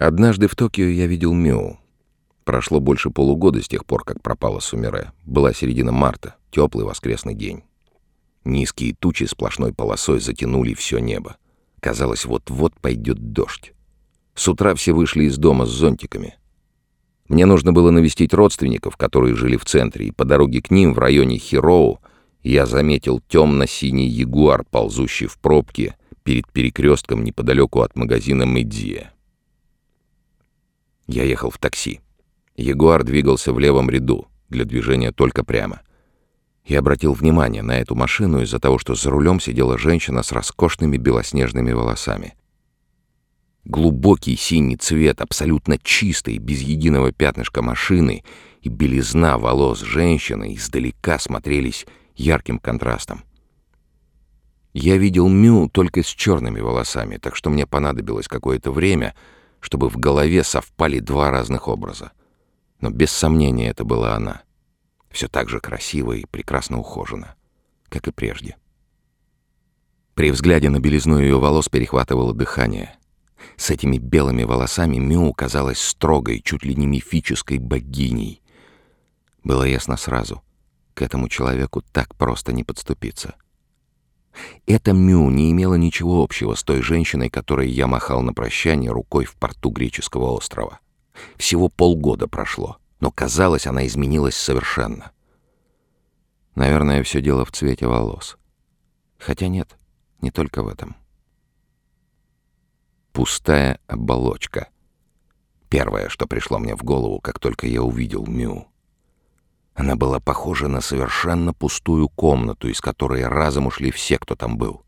Однажды в Токио я видел Мю. Прошло больше полугода с тех пор, как пропала Сумире. Была середина марта, теплый воскресный день. Низкие тучи сплошной полосой затянули все небо. Казалось, вот-вот пойдет дождь. С утра все вышли из дома с зонтиками. Мне нужно было навестить родственников, которые жили в центре, и по дороге к ним в районе Хироу я заметил темно-синий ягуар, ползущий в пробке перед перекрестком неподалеку от магазина Мэдзия. Я ехал в такси. Ягуар двигался в левом ряду, для движения только прямо. Я обратил внимание на эту машину из-за того, что за рулем сидела женщина с роскошными белоснежными волосами. Глубокий синий цвет, абсолютно чистый, без единого пятнышка машины и белизна волос женщины издалека смотрелись ярким контрастом. Я видел Мю только с черными волосами, так что мне понадобилось какое-то время — чтобы в голове совпали два разных образа. Но без сомнения это была она. Все так же красиво и прекрасно ухожена, как и прежде. При взгляде на белизну ее волос перехватывало дыхание. С этими белыми волосами Мю казалась строгой, чуть ли не мифической богиней. Было ясно сразу, к этому человеку так просто не подступиться — эта Мю не имела ничего общего с той женщиной, которой я махал на прощание рукой в порту греческого острова. Всего полгода прошло, но казалось, она изменилась совершенно. Наверное, все дело в цвете волос. Хотя нет, не только в этом. Пустая оболочка. Первое, что пришло мне в голову, как только я увидел Мю. Она была похожа на совершенно пустую комнату, из которой разом ушли все, кто там был.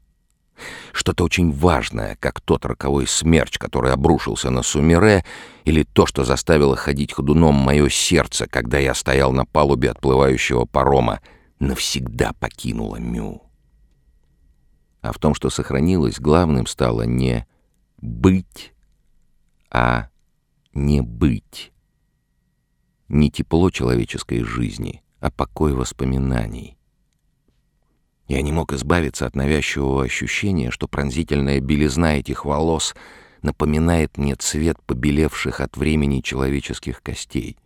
Что-то очень важное, как тот роковой смерч, который обрушился на Сумире, или то, что заставило ходить ходуном мое сердце, когда я стоял на палубе отплывающего парома, навсегда покинуло Мю. А в том, что сохранилось, главным стало не «быть», а «не быть» не тепло человеческой жизни, а покой воспоминаний. Я не мог избавиться от навязчивого ощущения, что пронзительная белизна этих волос напоминает мне цвет побелевших от времени человеческих костей.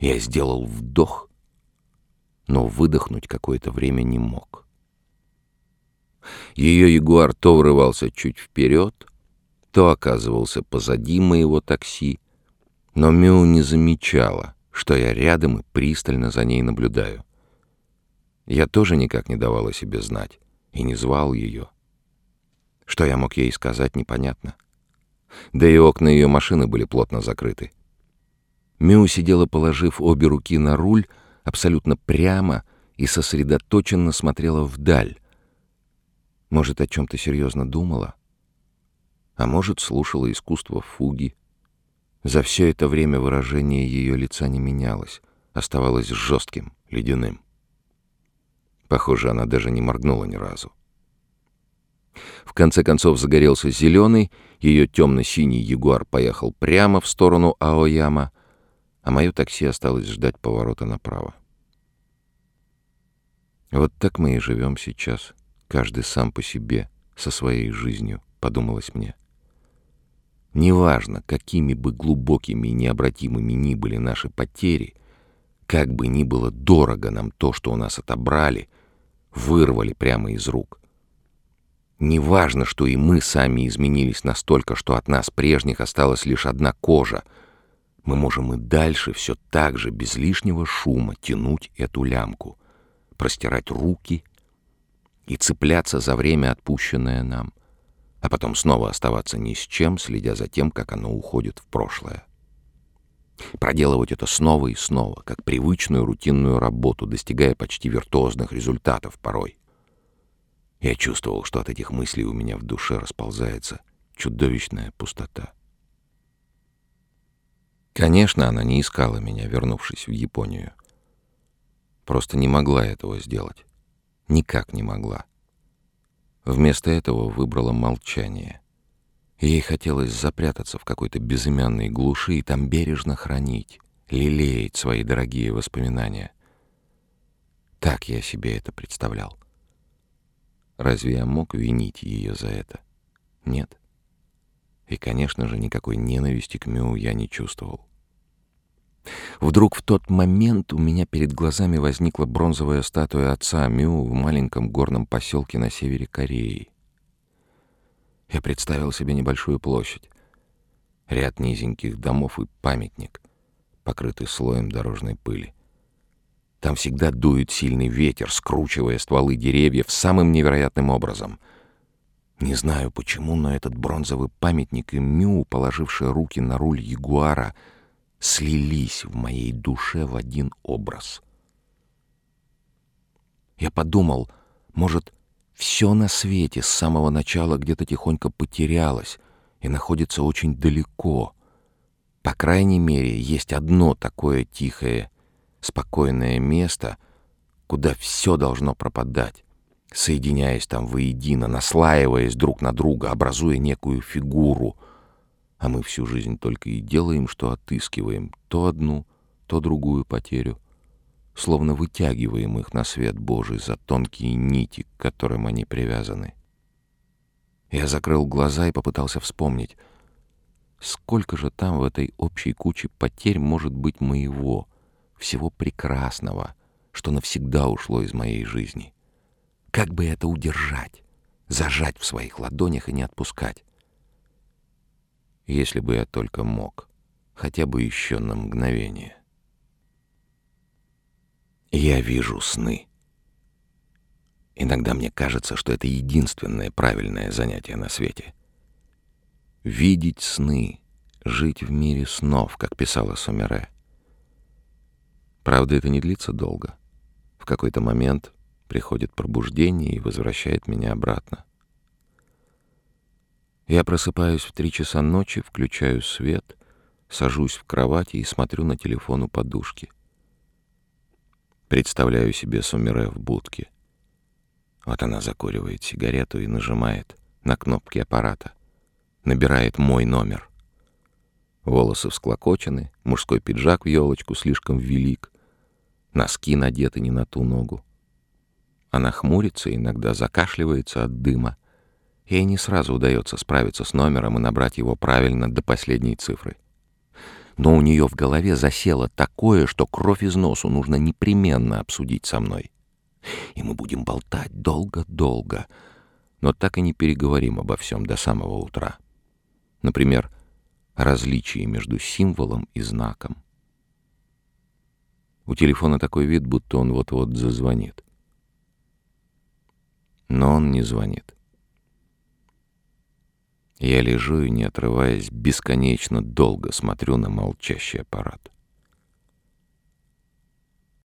Я сделал вдох, но выдохнуть какое-то время не мог. Ее ягуар то врывался чуть вперед, то оказывался позади моего такси, но Мю не замечала, что я рядом и пристально за ней наблюдаю. Я тоже никак не давала себе знать и не звал ее. Что я мог ей сказать, непонятно. Да и окна ее машины были плотно закрыты. Мю сидела, положив обе руки на руль, абсолютно прямо и сосредоточенно смотрела вдаль. Может, о чем-то серьезно думала? А может, слушала искусство фуги, за все это время выражение ее лица не менялось, оставалось жестким, ледяным. Похоже, она даже не моргнула ни разу. В конце концов загорелся зеленый, ее темно-синий ягуар поехал прямо в сторону Аояма, а мое такси осталось ждать поворота направо. Вот так мы и живем сейчас, каждый сам по себе, со своей жизнью, подумалось мне. Неважно, какими бы глубокими и необратимыми ни были наши потери, как бы ни было дорого нам то, что у нас отобрали, вырвали прямо из рук. Неважно, что и мы сами изменились настолько, что от нас прежних осталась лишь одна кожа. Мы можем и дальше все так же, без лишнего шума, тянуть эту лямку, простирать руки и цепляться за время, отпущенное нам — а потом снова оставаться ни с чем, следя за тем, как оно уходит в прошлое. Проделывать это снова и снова, как привычную рутинную работу, достигая почти виртуозных результатов порой. Я чувствовал, что от этих мыслей у меня в душе расползается чудовищная пустота. Конечно, она не искала меня, вернувшись в Японию. Просто не могла этого сделать. Никак не могла. Вместо этого выбрала молчание. Ей хотелось запрятаться в какой-то безымянной глуши и там бережно хранить, лелеять свои дорогие воспоминания. Так я себе это представлял. Разве я мог винить ее за это? Нет. И, конечно же, никакой ненависти к Мю я не чувствовал. Вдруг в тот момент у меня перед глазами возникла бронзовая статуя отца Мю в маленьком горном поселке на севере Кореи. Я представил себе небольшую площадь, ряд низеньких домов и памятник, покрытый слоем дорожной пыли. Там всегда дует сильный ветер, скручивая стволы деревьев самым невероятным образом. Не знаю почему, но этот бронзовый памятник и Мю, положившая руки на руль ягуара — слились в моей душе в один образ. Я подумал, может, все на свете с самого начала где-то тихонько потерялось и находится очень далеко. По крайней мере, есть одно такое тихое, спокойное место, куда все должно пропадать, соединяясь там воедино, наслаиваясь друг на друга, образуя некую фигуру — а мы всю жизнь только и делаем, что отыскиваем то одну, то другую потерю, словно вытягиваем их на свет Божий за тонкие нити, к которым они привязаны. Я закрыл глаза и попытался вспомнить, сколько же там в этой общей куче потерь может быть моего, всего прекрасного, что навсегда ушло из моей жизни. Как бы это удержать, зажать в своих ладонях и не отпускать? Если бы я только мог, хотя бы еще на мгновение. Я вижу сны. Иногда мне кажется, что это единственное правильное занятие на свете. Видеть сны, жить в мире снов, как писала Сомере. Правда, это не длится долго. В какой-то момент приходит пробуждение и возвращает меня обратно. Я просыпаюсь в три часа ночи, включаю свет, сажусь в кровати и смотрю на телефон у подушки. Представляю себе Сумире в будке. Вот она закуривает сигарету и нажимает на кнопки аппарата. Набирает мой номер. Волосы всклокочены, мужской пиджак в елочку слишком велик, носки надеты не на ту ногу. Она хмурится, иногда закашливается от дыма, Ей не сразу удается справиться с номером и набрать его правильно до последней цифры. Но у нее в голове засело такое, что кровь из носу нужно непременно обсудить со мной. И мы будем болтать долго-долго, но так и не переговорим обо всем до самого утра. Например, о различии между символом и знаком. У телефона такой вид, будто он вот-вот зазвонит. Но он не звонит. Я лежу и, не отрываясь, бесконечно долго смотрю на молчащий аппарат.